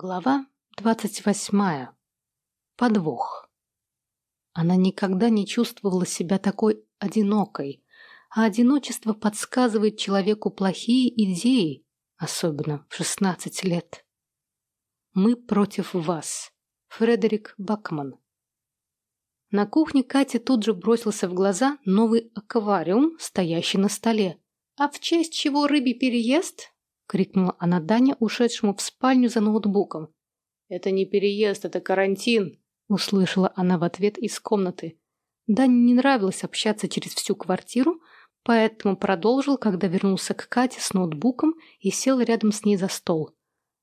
Глава двадцать восьмая. Подвох. Она никогда не чувствовала себя такой одинокой, а одиночество подсказывает человеку плохие идеи, особенно в шестнадцать лет. Мы против вас. Фредерик Бакман. На кухне Кате тут же бросился в глаза новый аквариум, стоящий на столе. «А в честь чего рыбий переезд?» — крикнула она Дане, ушедшему в спальню за ноутбуком. «Это не переезд, это карантин!» — услышала она в ответ из комнаты. Дане не нравилось общаться через всю квартиру, поэтому продолжил, когда вернулся к Кате с ноутбуком и сел рядом с ней за стол.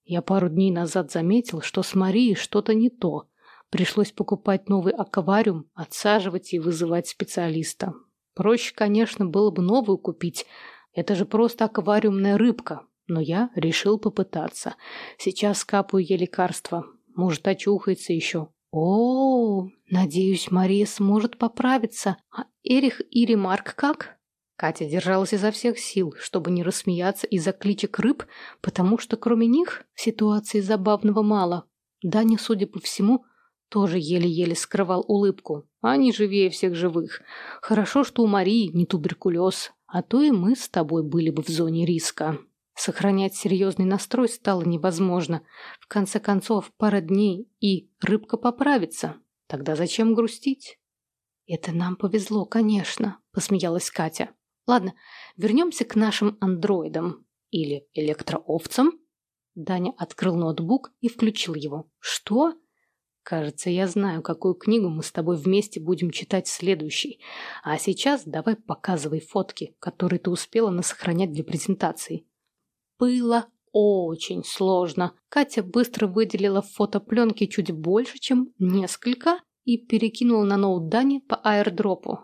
Я пару дней назад заметил, что с Марией что-то не то. Пришлось покупать новый аквариум, отсаживать и вызывать специалиста. Проще, конечно, было бы новую купить. Это же просто аквариумная рыбка, но я решил попытаться. Сейчас капаю ей лекарство. Может, очухается еще. О, надеюсь, Мария сможет поправиться. А Эрих и Ремарк как? Катя держалась изо всех сил, чтобы не рассмеяться из-за кличек рыб, потому что кроме них ситуации забавного мало. Даня, судя по всему, тоже еле-еле скрывал улыбку. Они живее всех живых. Хорошо, что у Марии не туберкулез, а то и мы с тобой были бы в зоне риска. Сохранять серьезный настрой стало невозможно. В конце концов, пара дней, и рыбка поправится. Тогда зачем грустить? «Это нам повезло, конечно», — посмеялась Катя. «Ладно, вернемся к нашим андроидам. Или электроовцам». Даня открыл ноутбук и включил его. «Что?» «Кажется, я знаю, какую книгу мы с тобой вместе будем читать следующей. А сейчас давай показывай фотки, которые ты успела насохранять для презентации было очень сложно. Катя быстро выделила в фотопленке чуть больше, чем несколько, и перекинула на ноут Дани по аирдропу.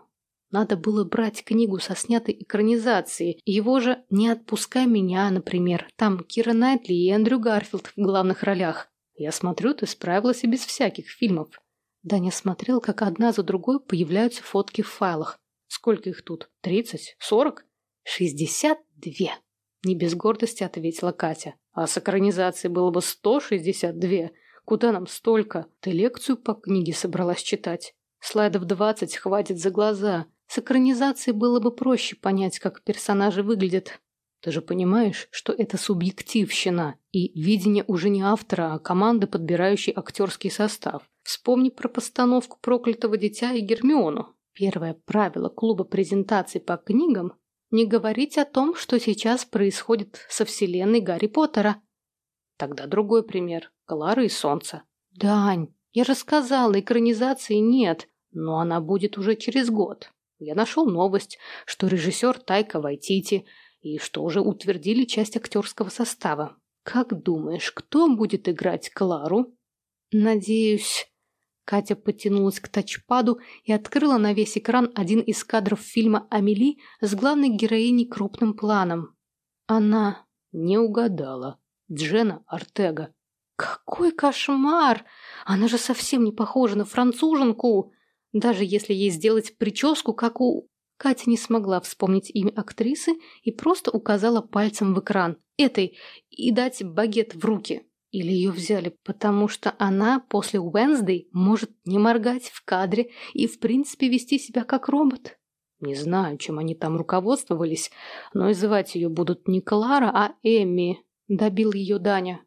Надо было брать книгу со снятой экранизацией. Его же «Не отпускай меня», например. Там Кира Найтли и Эндрю Гарфилд в главных ролях. Я смотрю, ты справилась и без всяких фильмов. Даня смотрел, как одна за другой появляются фотки в файлах. Сколько их тут? Тридцать? Сорок? Шестьдесят две. Не без гордости ответила Катя. А с экранизацией было бы 162. Куда нам столько? Ты лекцию по книге собралась читать? Слайдов 20 хватит за глаза. С экранизацией было бы проще понять, как персонажи выглядят. Ты же понимаешь, что это субъективщина, и видение уже не автора, а команды, подбирающей актерский состав. Вспомни про постановку «Проклятого дитя» и Гермиону. Первое правило клуба презентаций по книгам не говорить о том, что сейчас происходит со вселенной Гарри Поттера. Тогда другой пример. Клара и Солнце. Дань, я же сказала, экранизации нет, но она будет уже через год. Я нашел новость, что режиссер Тайка Вайтити и что уже утвердили часть актерского состава. Как думаешь, кто будет играть Клару? Надеюсь, Катя потянулась к тачпаду и открыла на весь экран один из кадров фильма «Амели» с главной героиней крупным планом. Она не угадала. Джена Артега. Какой кошмар! Она же совсем не похожа на француженку. Даже если ей сделать прическу, как у... Катя не смогла вспомнить имя актрисы и просто указала пальцем в экран. Этой и дать багет в руки. Или ее взяли, потому что она после Уэнсдей может не моргать в кадре и, в принципе, вести себя как робот. Не знаю, чем они там руководствовались, но и звать ее будут не Клара, а Эмми, добил ее Даня.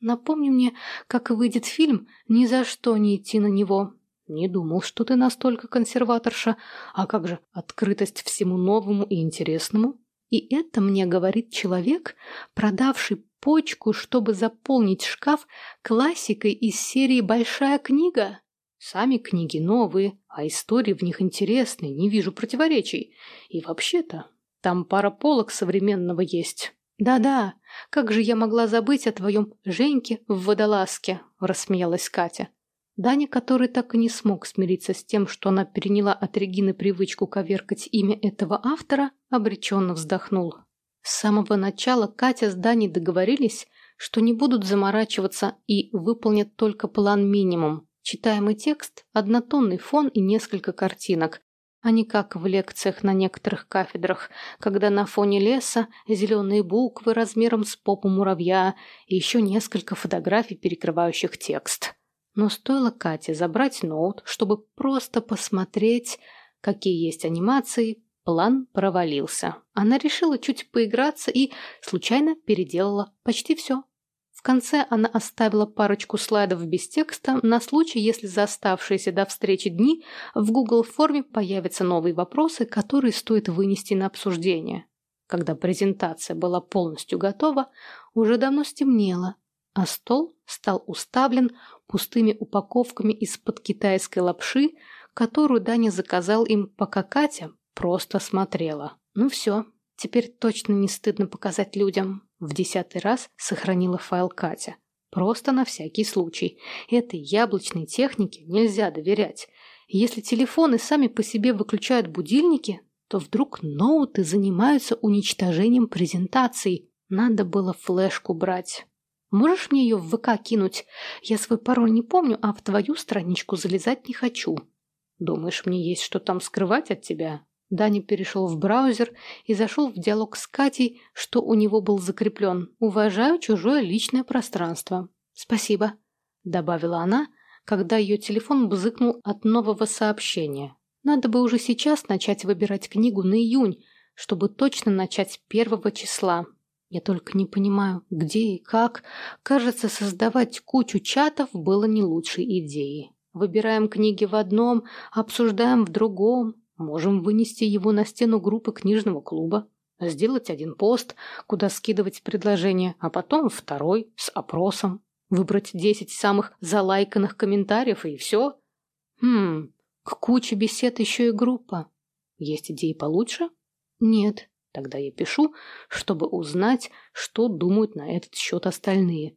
Напомни мне, как выйдет фильм, ни за что не идти на него. Не думал, что ты настолько консерваторша. А как же открытость всему новому и интересному? И это мне говорит человек, продавший почку, чтобы заполнить шкаф классикой из серии «Большая книга». Сами книги новые, а истории в них интересные, не вижу противоречий. И вообще-то, там пара полок современного есть. «Да-да, как же я могла забыть о твоем Женьке в водолазке?» – рассмеялась Катя. Даня, который так и не смог смириться с тем, что она переняла от Регины привычку коверкать имя этого автора, обреченно вздохнул. С самого начала Катя с Даней договорились, что не будут заморачиваться и выполнят только план минимум. Читаемый текст, однотонный фон и несколько картинок. а не как в лекциях на некоторых кафедрах, когда на фоне леса зеленые буквы размером с попу муравья и еще несколько фотографий, перекрывающих текст. Но стоило Кате забрать ноут, чтобы просто посмотреть, какие есть анимации, план провалился. Она решила чуть поиграться и случайно переделала почти все конце она оставила парочку слайдов без текста на случай, если за оставшиеся до встречи дни в Google форме появятся новые вопросы, которые стоит вынести на обсуждение. Когда презентация была полностью готова, уже давно стемнело, а стол стал уставлен пустыми упаковками из-под китайской лапши, которую Даня заказал им, пока Катя просто смотрела. Ну все, теперь точно не стыдно показать людям. В десятый раз сохранила файл Катя. Просто на всякий случай. Этой яблочной технике нельзя доверять. Если телефоны сами по себе выключают будильники, то вдруг ноуты занимаются уничтожением презентаций. Надо было флешку брать. Можешь мне ее в ВК кинуть? Я свой пароль не помню, а в твою страничку залезать не хочу. Думаешь, мне есть что там скрывать от тебя? Даня перешел в браузер и зашел в диалог с Катей, что у него был закреплен «Уважаю чужое личное пространство». «Спасибо», — добавила она, когда ее телефон бзыкнул от нового сообщения. «Надо бы уже сейчас начать выбирать книгу на июнь, чтобы точно начать первого числа. Я только не понимаю, где и как. Кажется, создавать кучу чатов было не лучшей идеей. Выбираем книги в одном, обсуждаем в другом, Можем вынести его на стену группы книжного клуба, сделать один пост, куда скидывать предложения, а потом второй с опросом, выбрать десять самых залайканных комментариев и все. Хм, к куче бесед еще и группа. Есть идеи получше? Нет. Тогда я пишу, чтобы узнать, что думают на этот счет остальные.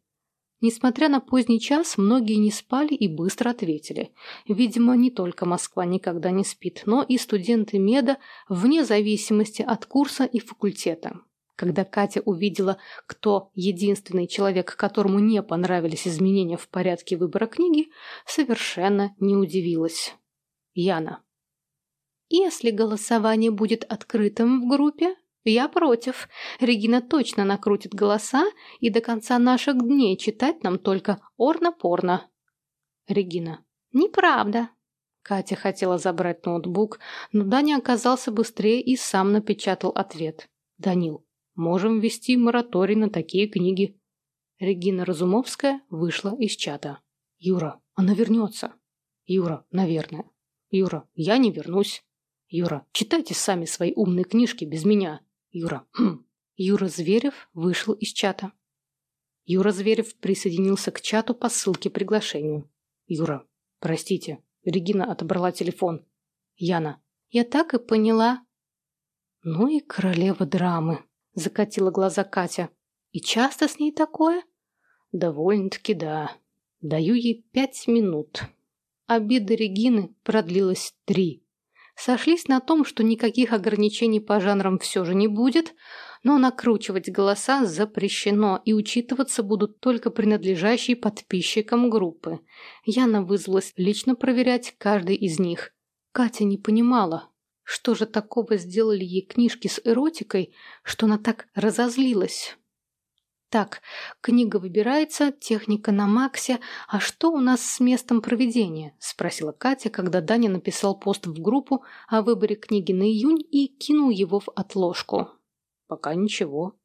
Несмотря на поздний час, многие не спали и быстро ответили. Видимо, не только Москва никогда не спит, но и студенты меда вне зависимости от курса и факультета. Когда Катя увидела, кто единственный человек, которому не понравились изменения в порядке выбора книги, совершенно не удивилась. Яна. Если голосование будет открытым в группе, я против. Регина точно накрутит голоса и до конца наших дней читать нам только орно-порно. Регина. Неправда. Катя хотела забрать ноутбук, но Даня оказался быстрее и сам напечатал ответ. Данил. Можем ввести мораторий на такие книги. Регина Разумовская вышла из чата. Юра, она вернется. Юра, наверное. Юра, я не вернусь. Юра, читайте сами свои умные книжки без меня. Юра. Хм. Юра Зверев вышел из чата. Юра Зверев присоединился к чату по ссылке приглашению. Юра. Простите. Регина отобрала телефон. Яна. Я так и поняла. Ну и королева драмы. Закатила глаза Катя. И часто с ней такое? Довольно-таки да. Даю ей пять минут. Обида Регины продлилась три сошлись на том, что никаких ограничений по жанрам все же не будет, но накручивать голоса запрещено и учитываться будут только принадлежащие подписчикам группы. Яна вызвалась лично проверять каждый из них. Катя не понимала, что же такого сделали ей книжки с эротикой, что она так разозлилась. Так, книга выбирается, техника на максе. А что у нас с местом проведения? Спросила Катя, когда Даня написал пост в группу о выборе книги на июнь и кинул его в отложку. Пока ничего.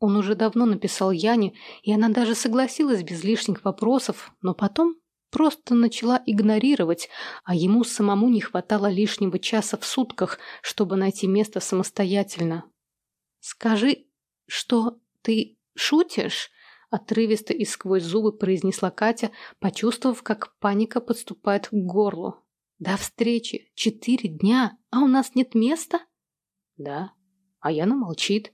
Он уже давно написал Яне, и она даже согласилась без лишних вопросов, но потом просто начала игнорировать, а ему самому не хватало лишнего часа в сутках, чтобы найти место самостоятельно. «Скажи, что ты «Шутишь?» – отрывисто и сквозь зубы произнесла Катя, почувствовав, как паника подступает к горлу. «До встречи! Четыре дня! А у нас нет места?» «Да». А Яна молчит.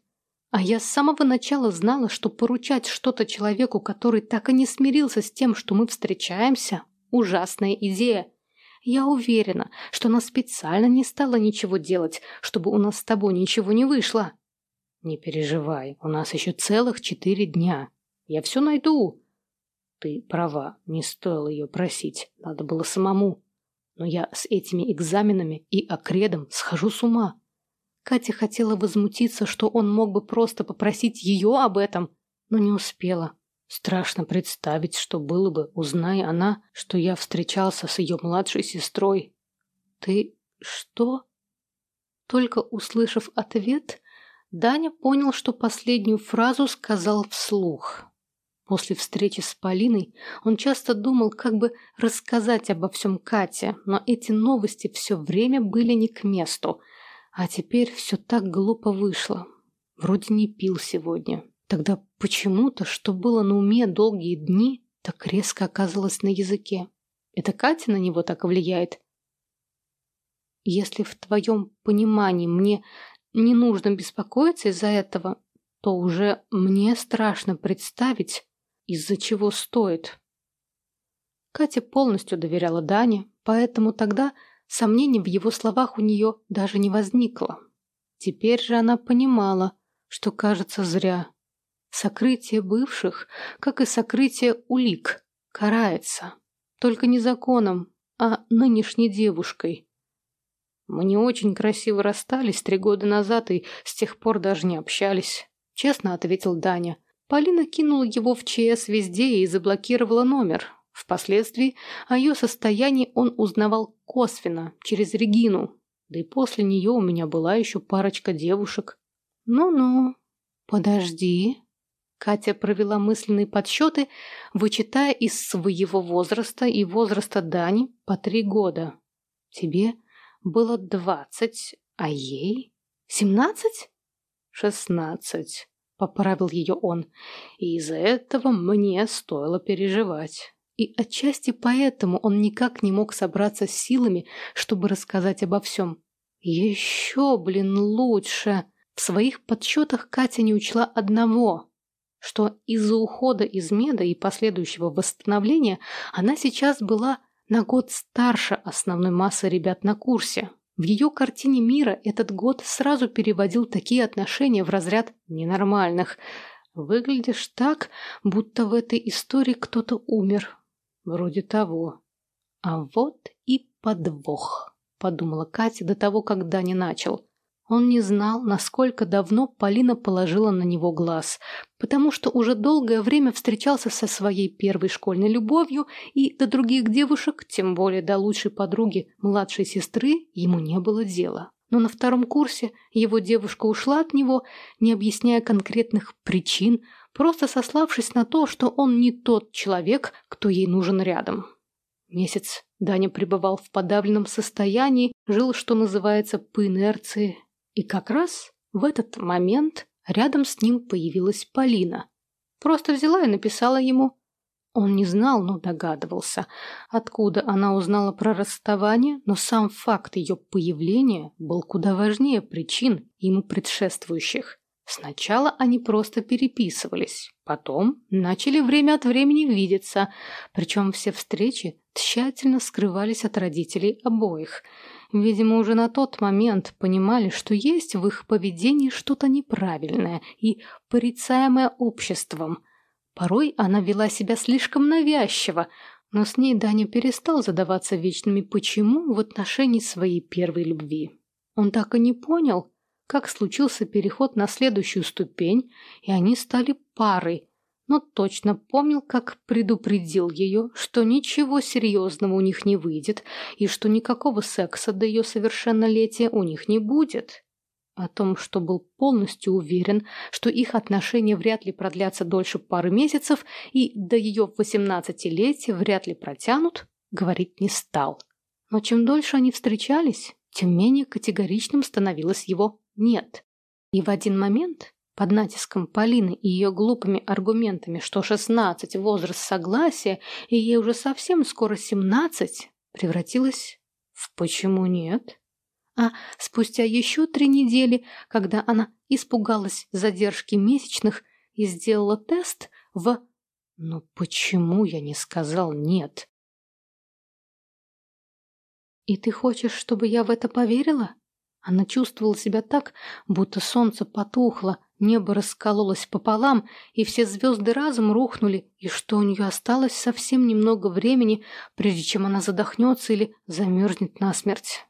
А я с самого начала знала, что поручать что-то человеку, который так и не смирился с тем, что мы встречаемся – ужасная идея. Я уверена, что она специально не стала ничего делать, чтобы у нас с тобой ничего не вышло. «Не переживай, у нас еще целых четыре дня. Я все найду». «Ты права, не стоило ее просить, надо было самому». Но я с этими экзаменами и окредом схожу с ума. Катя хотела возмутиться, что он мог бы просто попросить ее об этом, но не успела. Страшно представить, что было бы, узная она, что я встречался с ее младшей сестрой. «Ты что?» Только услышав ответ, Даня понял, что последнюю фразу сказал вслух. После встречи с Полиной он часто думал, как бы рассказать обо всем Кате, но эти новости все время были не к месту. А теперь все так глупо вышло. Вроде не пил сегодня. Тогда почему-то, что было на уме долгие дни, так резко оказалось на языке. Это Катя на него так влияет? Если в твоем понимании мне не нужно беспокоиться из-за этого, то уже мне страшно представить, из-за чего стоит. Катя полностью доверяла Дане, поэтому тогда сомнений в его словах у нее даже не возникло. Теперь же она понимала, что кажется зря. Сокрытие бывших, как и сокрытие улик, карается. Только не законом, а нынешней девушкой. Мы не очень красиво расстались три года назад и с тех пор даже не общались. Честно ответил Даня. Полина кинула его в ЧС везде и заблокировала номер. Впоследствии о ее состоянии он узнавал косвенно, через Регину. Да и после нее у меня была еще парочка девушек. Ну-ну, подожди. Катя провела мысленные подсчеты, вычитая из своего возраста и возраста Дани по три года. Тебе было двадцать, а ей семнадцать? Шестнадцать, поправил ее он, и из-за этого мне стоило переживать. И отчасти поэтому он никак не мог собраться с силами, чтобы рассказать обо всем. Еще, блин, лучше. В своих подсчетах Катя не учла одного, что из-за ухода из меда и последующего восстановления она сейчас была на год старше основной массы ребят на курсе. В ее картине мира этот год сразу переводил такие отношения в разряд ненормальных. Выглядишь так, будто в этой истории кто-то умер. Вроде того. А вот и подвох, подумала Катя до того, когда не начал. Он не знал, насколько давно Полина положила на него глаз, потому что уже долгое время встречался со своей первой школьной любовью, и до других девушек, тем более до лучшей подруги, младшей сестры, ему не было дела. Но на втором курсе его девушка ушла от него, не объясняя конкретных причин, просто сославшись на то, что он не тот человек, кто ей нужен рядом. Месяц Даня пребывал в подавленном состоянии, жил, что называется, по инерции, и как раз в этот момент рядом с ним появилась Полина. Просто взяла и написала ему. Он не знал, но догадывался, откуда она узнала про расставание, но сам факт ее появления был куда важнее причин ему предшествующих. Сначала они просто переписывались, потом начали время от времени видеться, причем все встречи тщательно скрывались от родителей обоих – Видимо, уже на тот момент понимали, что есть в их поведении что-то неправильное и порицаемое обществом. Порой она вела себя слишком навязчиво, но с ней Даня перестал задаваться вечными «почему» в отношении своей первой любви. Он так и не понял, как случился переход на следующую ступень, и они стали парой, но точно помнил, как предупредил ее, что ничего серьезного у них не выйдет и что никакого секса до ее совершеннолетия у них не будет. О том, что был полностью уверен, что их отношения вряд ли продлятся дольше пары месяцев и до ее восемнадцатилетия вряд ли протянут, говорить не стал. Но чем дольше они встречались, тем менее категоричным становилось его «нет». И в один момент под натиском Полины и ее глупыми аргументами, что шестнадцать возраст согласия, и ей уже совсем скоро семнадцать, превратилась в «почему нет?». А спустя еще три недели, когда она испугалась задержки месячных и сделала тест в «ну почему я не сказал нет?». «И ты хочешь, чтобы я в это поверила?» Она чувствовала себя так, будто солнце потухло, небо раскололось пополам, и все звезды разом рухнули, и что у нее осталось совсем немного времени, прежде чем она задохнется или замерзнет насмерть.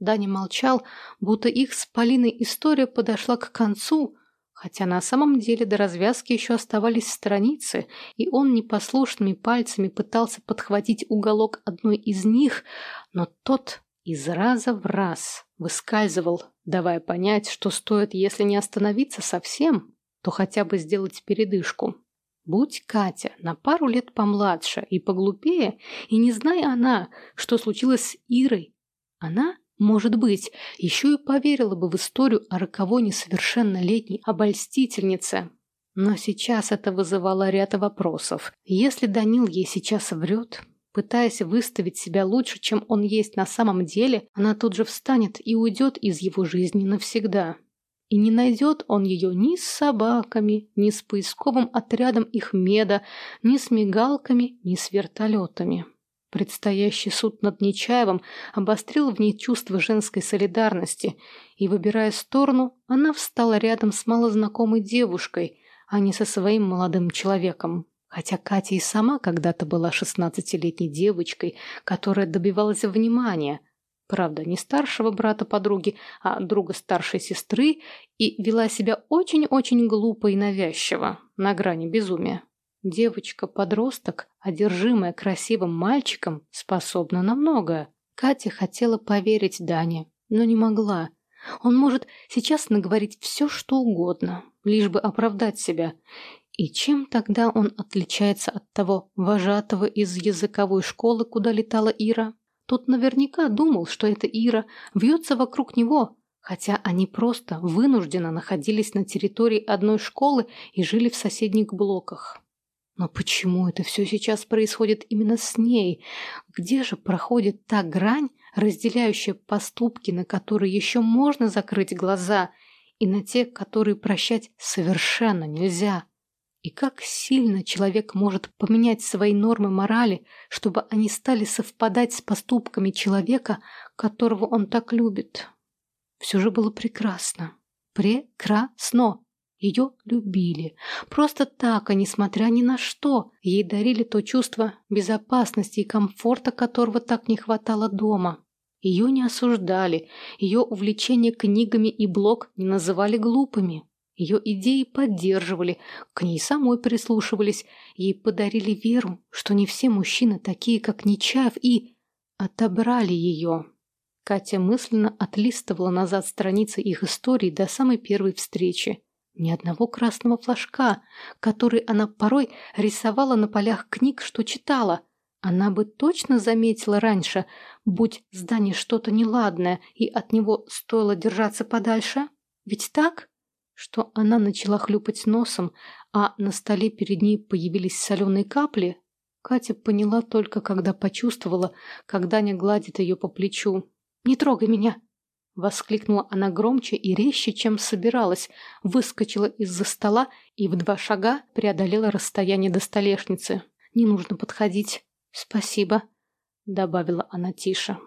Даня молчал, будто их с Полиной история подошла к концу, хотя на самом деле до развязки еще оставались страницы, и он непослушными пальцами пытался подхватить уголок одной из них, но тот из раза в раз выскальзывал, давая понять, что стоит, если не остановиться совсем, то хотя бы сделать передышку. Будь Катя на пару лет помладше и поглупее, и не зная она, что случилось с Ирой, она может быть, еще и поверила бы в историю о роковой несовершеннолетней обольстительнице. Но сейчас это вызывало ряд вопросов. Если Данил ей сейчас врет, пытаясь выставить себя лучше, чем он есть на самом деле, она тут же встанет и уйдет из его жизни навсегда. И не найдет он ее ни с собаками, ни с поисковым отрядом их меда, ни с мигалками, ни с вертолетами. Предстоящий суд над Нечаевым обострил в ней чувство женской солидарности, и, выбирая сторону, она встала рядом с малознакомой девушкой, а не со своим молодым человеком. Хотя Катя и сама когда-то была шестнадцатилетней девочкой, которая добивалась внимания, правда, не старшего брата подруги, а друга старшей сестры, и вела себя очень-очень глупо и навязчиво, на грани безумия. Девочка-подросток, одержимая красивым мальчиком, способна на многое. Катя хотела поверить Дане, но не могла. Он может сейчас наговорить все, что угодно, лишь бы оправдать себя. И чем тогда он отличается от того вожатого из языковой школы, куда летала Ира? Тот наверняка думал, что эта Ира вьется вокруг него, хотя они просто вынужденно находились на территории одной школы и жили в соседних блоках. Но почему это все сейчас происходит именно с ней? Где же проходит та грань, разделяющая поступки, на которые еще можно закрыть глаза, и на те, которые прощать совершенно нельзя? И как сильно человек может поменять свои нормы морали, чтобы они стали совпадать с поступками человека, которого он так любит? Все же было прекрасно. Прекрасно. Ее любили. Просто так, а несмотря ни на что. Ей дарили то чувство безопасности и комфорта, которого так не хватало дома. Ее не осуждали. Ее увлечение книгами и блог не называли глупыми. Ее идеи поддерживали, к ней самой прислушивались, ей подарили веру, что не все мужчины такие, как Нечаев, и отобрали ее. Катя мысленно отлистывала назад страницы их истории до самой первой встречи. Ни одного красного флажка, который она порой рисовала на полях книг, что читала. Она бы точно заметила раньше, будь здание что-то неладное, и от него стоило держаться подальше. Ведь так? Что она начала хлюпать носом, а на столе перед ней появились соленые капли, Катя поняла только, когда почувствовала, как Даня гладит ее по плечу. «Не трогай меня!» Воскликнула она громче и резче, чем собиралась, выскочила из-за стола и в два шага преодолела расстояние до столешницы. «Не нужно подходить. Спасибо», — добавила она тише.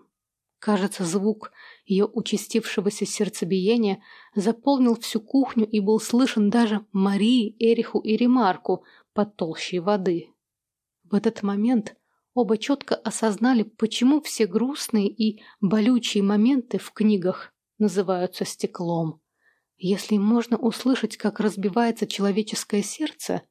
Кажется, звук ее участившегося сердцебиения заполнил всю кухню и был слышен даже Марии, Эриху и Ремарку под толщей воды. В этот момент Оба четко осознали, почему все грустные и болючие моменты в книгах называются стеклом. Если можно услышать, как разбивается человеческое сердце,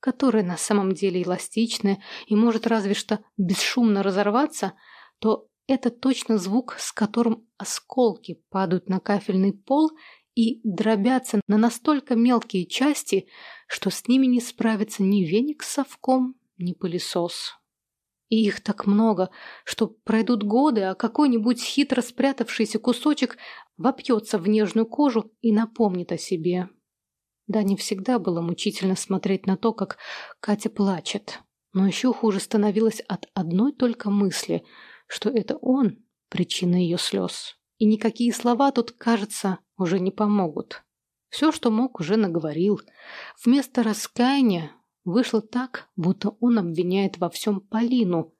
которое на самом деле эластичное и может разве что бесшумно разорваться, то это точно звук, с которым осколки падают на кафельный пол и дробятся на настолько мелкие части, что с ними не справится ни веник с совком, ни пылесос. И их так много, что пройдут годы, а какой-нибудь хитро спрятавшийся кусочек вопьется в нежную кожу и напомнит о себе. Да, не всегда было мучительно смотреть на то, как Катя плачет. Но еще хуже становилось от одной только мысли, что это он причина ее слез. И никакие слова тут, кажется, уже не помогут. Все, что мог, уже наговорил. Вместо раскаяния Вышло так, будто он обвиняет во всем Полину.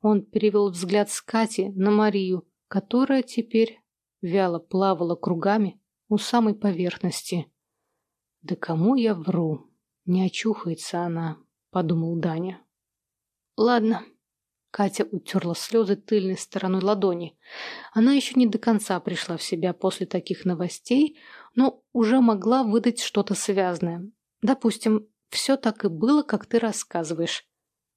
Он перевел взгляд с Кати на Марию, которая теперь вяло плавала кругами у самой поверхности. Да кому я вру? Не очухается она, подумал Даня. Ладно. Катя утерла слезы тыльной стороной ладони. Она еще не до конца пришла в себя после таких новостей, но уже могла выдать что-то связанное. Допустим, все так и было, как ты рассказываешь.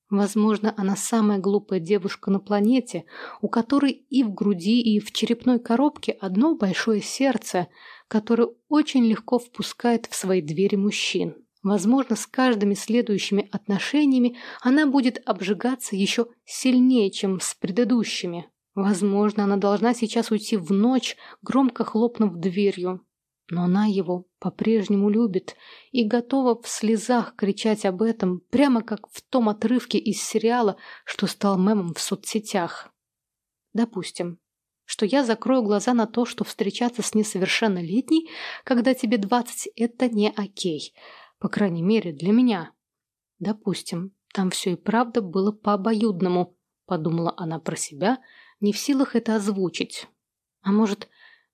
Возможно, она самая глупая девушка на планете, у которой и в груди, и в черепной коробке одно большое сердце, которое очень легко впускает в свои двери мужчин. Возможно, с каждыми следующими отношениями она будет обжигаться еще сильнее, чем с предыдущими. Возможно, она должна сейчас уйти в ночь, громко хлопнув дверью. Но она его по-прежнему любит и готова в слезах кричать об этом, прямо как в том отрывке из сериала, что стал мемом в соцсетях. Допустим, что я закрою глаза на то, что встречаться с несовершеннолетней, когда тебе двадцать, это не окей. По крайней мере, для меня. Допустим, там все и правда было по-обоюдному, подумала она про себя, не в силах это озвучить. А может,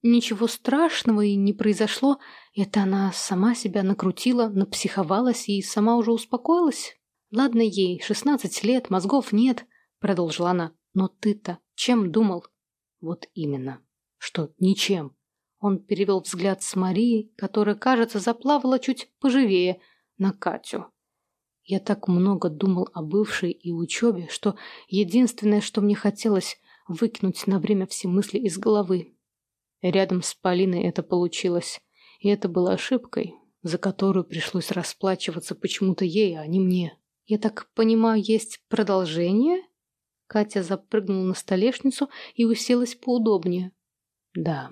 Ничего страшного и не произошло. Это она сама себя накрутила, напсиховалась и сама уже успокоилась. Ладно ей, шестнадцать лет, мозгов нет, продолжила она. Но ты-то чем думал? Вот именно. Что ничем. Он перевел взгляд с Марии, которая, кажется, заплавала чуть поживее, на Катю. Я так много думал о бывшей и учебе, что единственное, что мне хотелось, выкинуть на время все мысли из головы. Рядом с Полиной это получилось. И это было ошибкой, за которую пришлось расплачиваться почему-то ей, а не мне. Я так понимаю, есть продолжение? Катя запрыгнула на столешницу и уселась поудобнее. Да.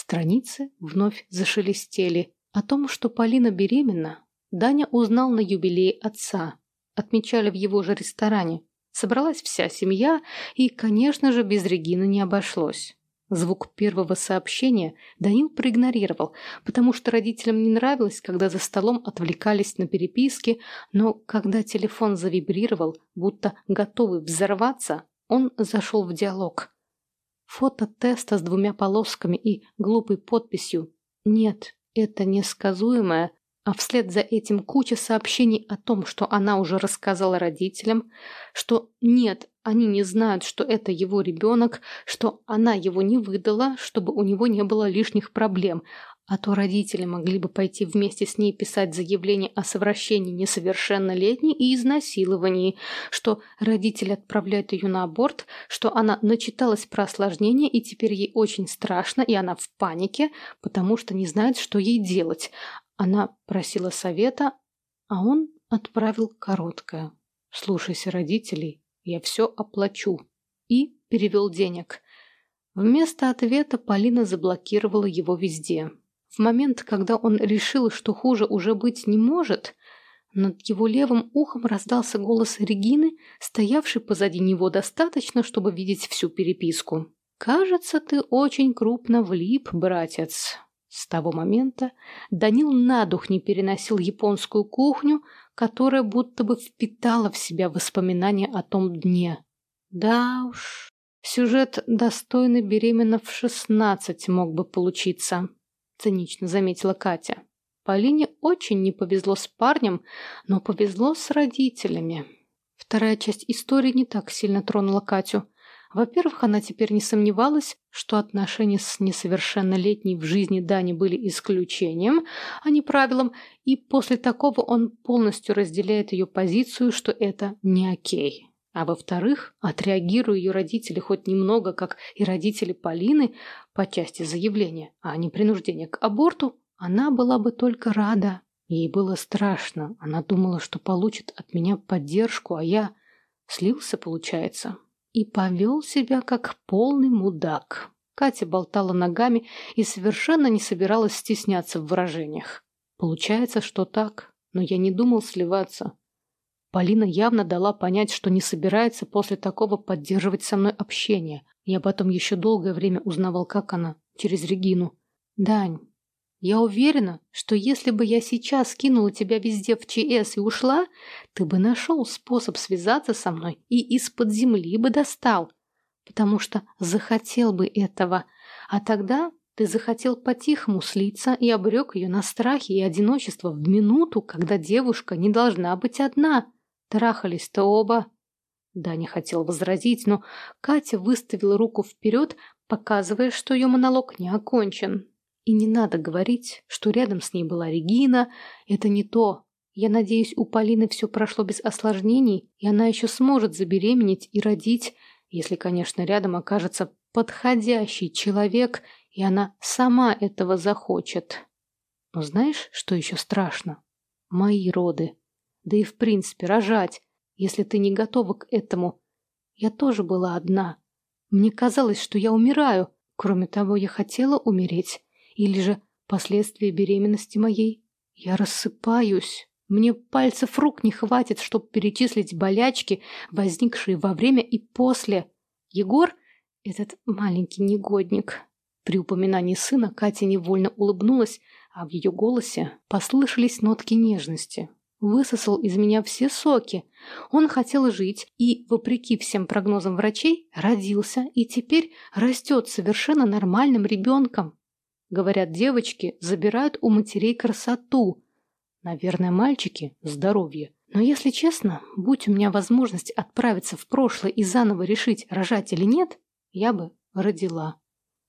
Страницы вновь зашелестели. О том, что Полина беременна, Даня узнал на юбилее отца. Отмечали в его же ресторане. Собралась вся семья, и, конечно же, без Регины не обошлось. Звук первого сообщения Данил проигнорировал, потому что родителям не нравилось, когда за столом отвлекались на переписки, но когда телефон завибрировал, будто готовый взорваться, он зашел в диалог. Фото теста с двумя полосками и глупой подписью. «Нет, это несказуемое», а вслед за этим куча сообщений о том, что она уже рассказала родителям, что нет, они не знают, что это его ребенок, что она его не выдала, чтобы у него не было лишних проблем, а то родители могли бы пойти вместе с ней писать заявление о совращении несовершеннолетней и изнасиловании, что родители отправляют ее на аборт, что она начиталась про осложнения и теперь ей очень страшно, и она в панике, потому что не знает, что ей делать. Она просила совета, а он отправил короткое. «Слушайся родителей, я все оплачу». И перевел денег. Вместо ответа Полина заблокировала его везде. В момент, когда он решил, что хуже уже быть не может, над его левым ухом раздался голос Регины, стоявшей позади него достаточно, чтобы видеть всю переписку. «Кажется, ты очень крупно влип, братец. С того момента Данил на дух не переносил японскую кухню, которая будто бы впитала в себя воспоминания о том дне. Да уж, сюжет достойный беременна в шестнадцать мог бы получиться, цинично заметила Катя. Полине очень не повезло с парнем, но повезло с родителями. Вторая часть истории не так сильно тронула Катю. Во-первых, она теперь не сомневалась, что отношения с несовершеннолетней в жизни Дани были исключением, а не правилом, и после такого он полностью разделяет ее позицию, что это не окей. А во-вторых, отреагируя ее родители хоть немного, как и родители Полины, по части заявления, а не принуждения к аборту, она была бы только рада. Ей было страшно. Она думала, что получит от меня поддержку, а я слился, получается и повел себя как полный мудак. Катя болтала ногами и совершенно не собиралась стесняться в выражениях. Получается, что так, но я не думал сливаться. Полина явно дала понять, что не собирается после такого поддерживать со мной общение. Я потом еще долгое время узнавал, как она, через Регину. «Дань, я уверена, что если бы я сейчас кинула тебя везде в ЧС и ушла, ты бы нашел способ связаться со мной и из-под земли бы достал, потому что захотел бы этого, а тогда Ты захотел по-тихому слиться и обрек ее на страхи и одиночество в минуту, когда девушка не должна быть одна. Трахались-то оба. Даня хотел возразить, но Катя выставила руку вперед, показывая, что ее монолог не окончен. И не надо говорить, что рядом с ней была Регина. Это не то. Я надеюсь, у Полины все прошло без осложнений, и она еще сможет забеременеть и родить, если, конечно, рядом окажется подходящий человек, и она сама этого захочет. Но знаешь, что еще страшно? Мои роды. Да и в принципе рожать, если ты не готова к этому. Я тоже была одна. Мне казалось, что я умираю. Кроме того, я хотела умереть. Или же последствия беременности моей. Я рассыпаюсь. Мне пальцев рук не хватит, чтобы перечислить болячки, возникшие во время и после. Егор, этот маленький негодник, при упоминании сына Катя невольно улыбнулась, а в ее голосе послышались нотки нежности. Высосал из меня все соки. Он хотел жить и, вопреки всем прогнозам врачей, родился и теперь растет совершенно нормальным ребенком. Говорят, девочки забирают у матерей красоту. Наверное, мальчики – здоровье. Но если честно, будь у меня возможность отправиться в прошлое и заново решить, рожать или нет, я бы родила.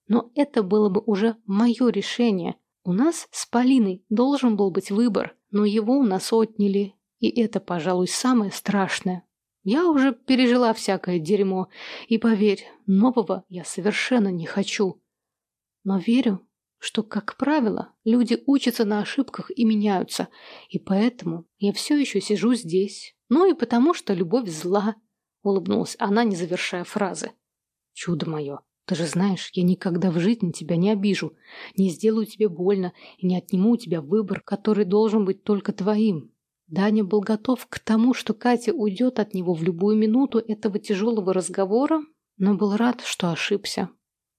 Но это было бы уже мое решение. У нас с Полиной должен был быть выбор, но его у нас отняли. И это, пожалуй, самое страшное. Я уже пережила всякое дерьмо, и, поверь, нового я совершенно не хочу. Но верю, что, как правило, люди учатся на ошибках и меняются, и поэтому я все еще сижу здесь. Ну и потому, что любовь зла, — улыбнулась она, не завершая фразы. Чудо мое, ты же знаешь, я никогда в жизни тебя не обижу, не сделаю тебе больно и не отниму у тебя выбор, который должен быть только твоим. Даня был готов к тому, что Катя уйдет от него в любую минуту этого тяжелого разговора, но был рад, что ошибся.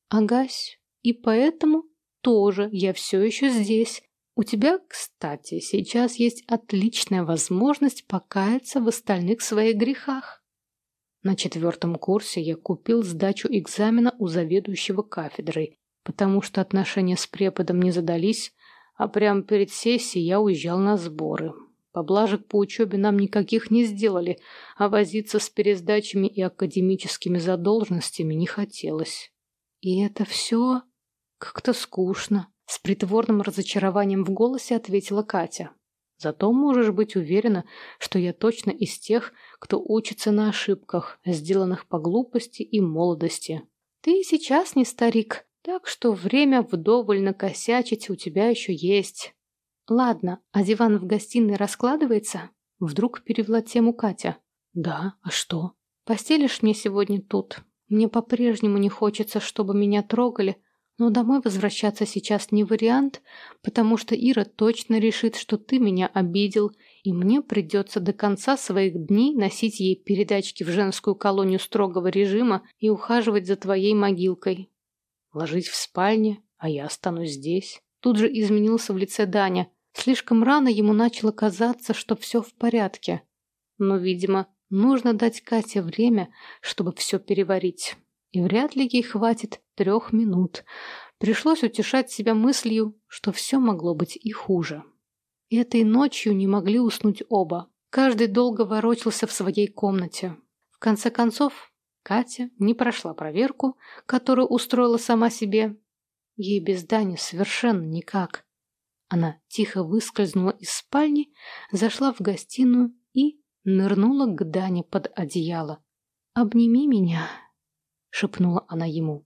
Агась, и поэтому тоже я все еще здесь. У тебя, кстати, сейчас есть отличная возможность покаяться в остальных своих грехах. На четвертом курсе я купил сдачу экзамена у заведующего кафедрой, потому что отношения с преподом не задались, а прямо перед сессией я уезжал на сборы. Поблажек по учебе нам никаких не сделали, а возиться с пересдачами и академическими задолженностями не хотелось. И это все как-то скучно. С притворным разочарованием в голосе ответила Катя. Зато можешь быть уверена, что я точно из тех, кто учится на ошибках, сделанных по глупости и молодости. Ты сейчас не старик, так что время вдоволь накосячить у тебя еще есть. Ладно, а диван в гостиной раскладывается? Вдруг перевела тему Катя. Да, а что? Постелишь мне сегодня тут? Мне по-прежнему не хочется, чтобы меня трогали, но домой возвращаться сейчас не вариант, потому что Ира точно решит, что ты меня обидел, и мне придется до конца своих дней носить ей передачки в женскую колонию строгого режима и ухаживать за твоей могилкой. Ложить в спальне, а я останусь здесь. Тут же изменился в лице Даня. Слишком рано ему начало казаться, что все в порядке. Но, видимо, нужно дать Кате время, чтобы все переварить и вряд ли ей хватит трех минут. Пришлось утешать себя мыслью, что все могло быть и хуже. Этой ночью не могли уснуть оба. Каждый долго ворочался в своей комнате. В конце концов, Катя не прошла проверку, которую устроила сама себе. Ей без Дани совершенно никак. Она тихо выскользнула из спальни, зашла в гостиную и нырнула к Дане под одеяло. «Обними меня», — шепнула она ему.